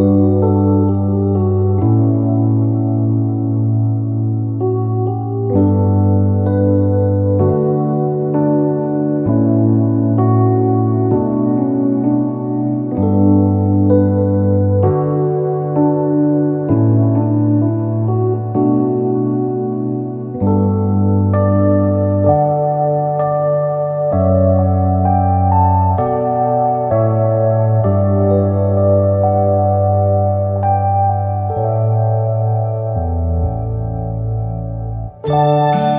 Música Música